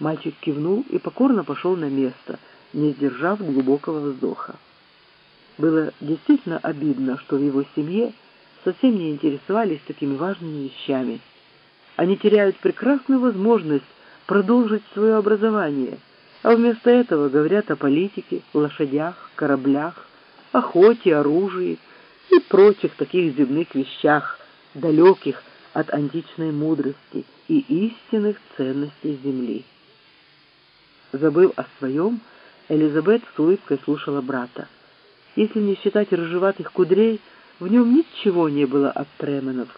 Мальчик кивнул и покорно пошел на место, не сдержав глубокого вздоха. Было действительно обидно, что в его семье совсем не интересовались такими важными вещами. Они теряют прекрасную возможность продолжить свое образование, а вместо этого говорят о политике, лошадях, кораблях, охоте, оружии и прочих таких земных вещах, далеких от античной мудрости и истинных ценностей Земли. Забыв о своем, Элизабет с улыбкой слушала брата. Если не считать рыжеватых кудрей, в нем ничего не было от Тременов.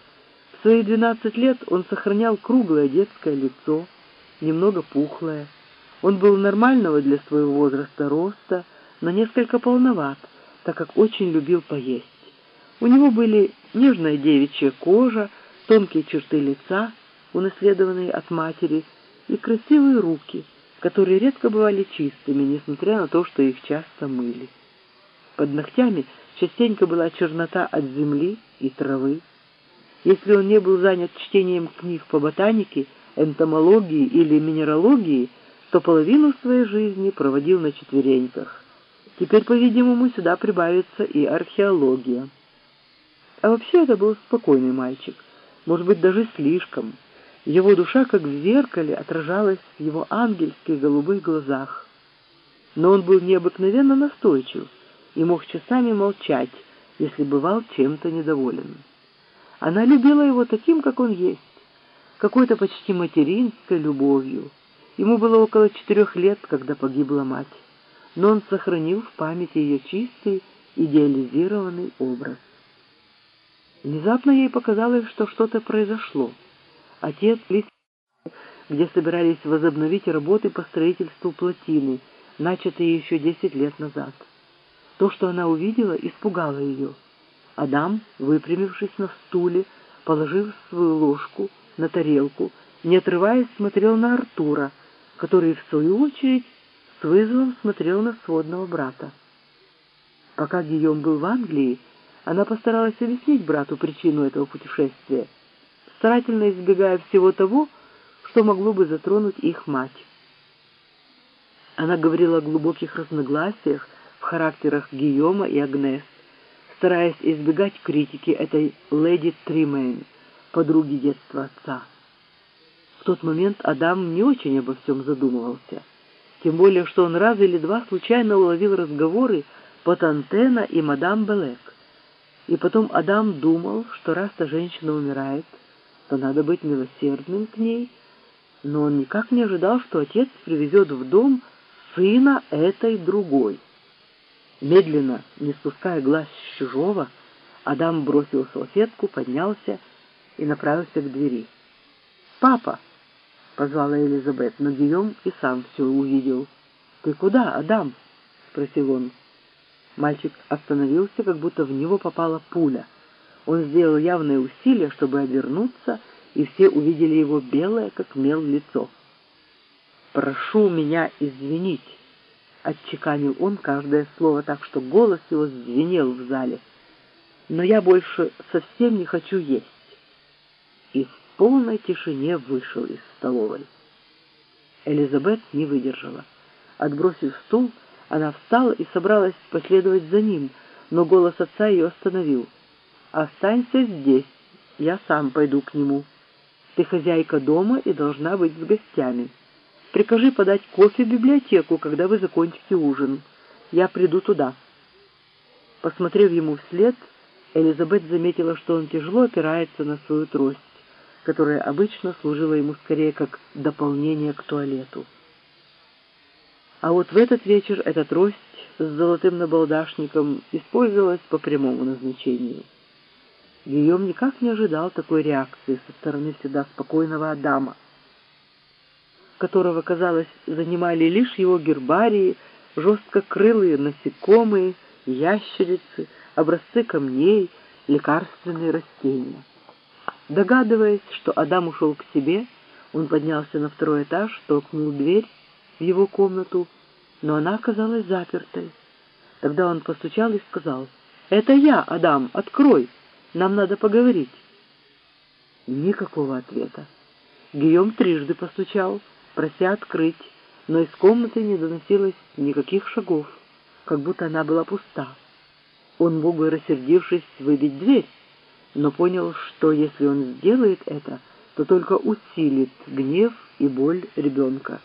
В свои двенадцать лет он сохранял круглое детское лицо, немного пухлое. Он был нормального для своего возраста роста, но несколько полноват, так как очень любил поесть. У него были нежная девичья кожа, тонкие черты лица, унаследованные от матери, и красивые руки, которые редко бывали чистыми, несмотря на то, что их часто мыли. Под ногтями частенько была чернота от земли и травы. Если он не был занят чтением книг по ботанике, энтомологии или минералогии, то половину своей жизни проводил на четвереньках. Теперь, по-видимому, сюда прибавится и археология. А вообще это был спокойный мальчик, может быть, даже слишком. Его душа, как в зеркале, отражалась в его ангельских голубых глазах. Но он был необыкновенно настойчив и мог часами молчать, если бывал чем-то недоволен. Она любила его таким, как он есть, какой-то почти материнской любовью. Ему было около четырех лет, когда погибла мать, но он сохранил в памяти ее чистый, идеализированный образ. Внезапно ей показалось, что что-то произошло. Отец где собирались возобновить работы по строительству плотины, начатые еще десять лет назад. То, что она увидела, испугало ее. Адам, выпрямившись на стуле, положив свою ложку на тарелку, не отрываясь, смотрел на Артура, который, в свою очередь, с вызовом смотрел на сводного брата. Пока Гийом был в Англии, она постаралась объяснить брату причину этого путешествия, старательно избегая всего того, что могло бы затронуть их мать. Она говорила о глубоких разногласиях в характерах Гийома и Агнес, стараясь избегать критики этой леди Тримейн, подруги детства отца. В тот момент Адам не очень обо всем задумывался, тем более, что он раз или два случайно уловил разговоры Потантена и мадам Белек. И потом Адам думал, что раз-то женщина умирает, то надо быть милосердным к ней, но он никак не ожидал, что отец привезет в дом сына этой другой. Медленно, не спуская глаз с чужого, Адам бросил салфетку, поднялся и направился к двери. «Папа!» — позвала Элизабет, но Гийом и сам все увидел. «Ты куда, Адам?» — спросил он. Мальчик остановился, как будто в него попала пуля. Он сделал явное усилие, чтобы обернуться, и все увидели его белое, как мел, лицо. «Прошу меня извинить», — отчеканил он каждое слово так, что голос его звенел в зале. «Но я больше совсем не хочу есть». И в полной тишине вышел из столовой. Элизабет не выдержала. Отбросив стул, она встала и собралась последовать за ним, но голос отца ее остановил. «Останься здесь, я сам пойду к нему. Ты хозяйка дома и должна быть с гостями. Прикажи подать кофе в библиотеку, когда вы закончите ужин. Я приду туда». Посмотрев ему вслед, Элизабет заметила, что он тяжело опирается на свою трость, которая обычно служила ему скорее как дополнение к туалету. А вот в этот вечер эта трость с золотым набалдашником использовалась по прямому назначению. Гийом никак не ожидал такой реакции со стороны всегда спокойного Адама, которого, казалось, занимали лишь его гербарии, жесткокрылые насекомые, ящерицы, образцы камней, лекарственные растения. Догадываясь, что Адам ушел к себе, он поднялся на второй этаж, толкнул дверь в его комнату, но она оказалась запертой. Тогда он постучал и сказал, «Это я, Адам, открой, нам надо поговорить». Никакого ответа. Гийом трижды постучал, прося открыть, но из комнаты не доносилось никаких шагов, как будто она была пуста. Он мог бы, рассердившись, выбить дверь, но понял, что если он сделает это, то только усилит гнев и боль ребенка.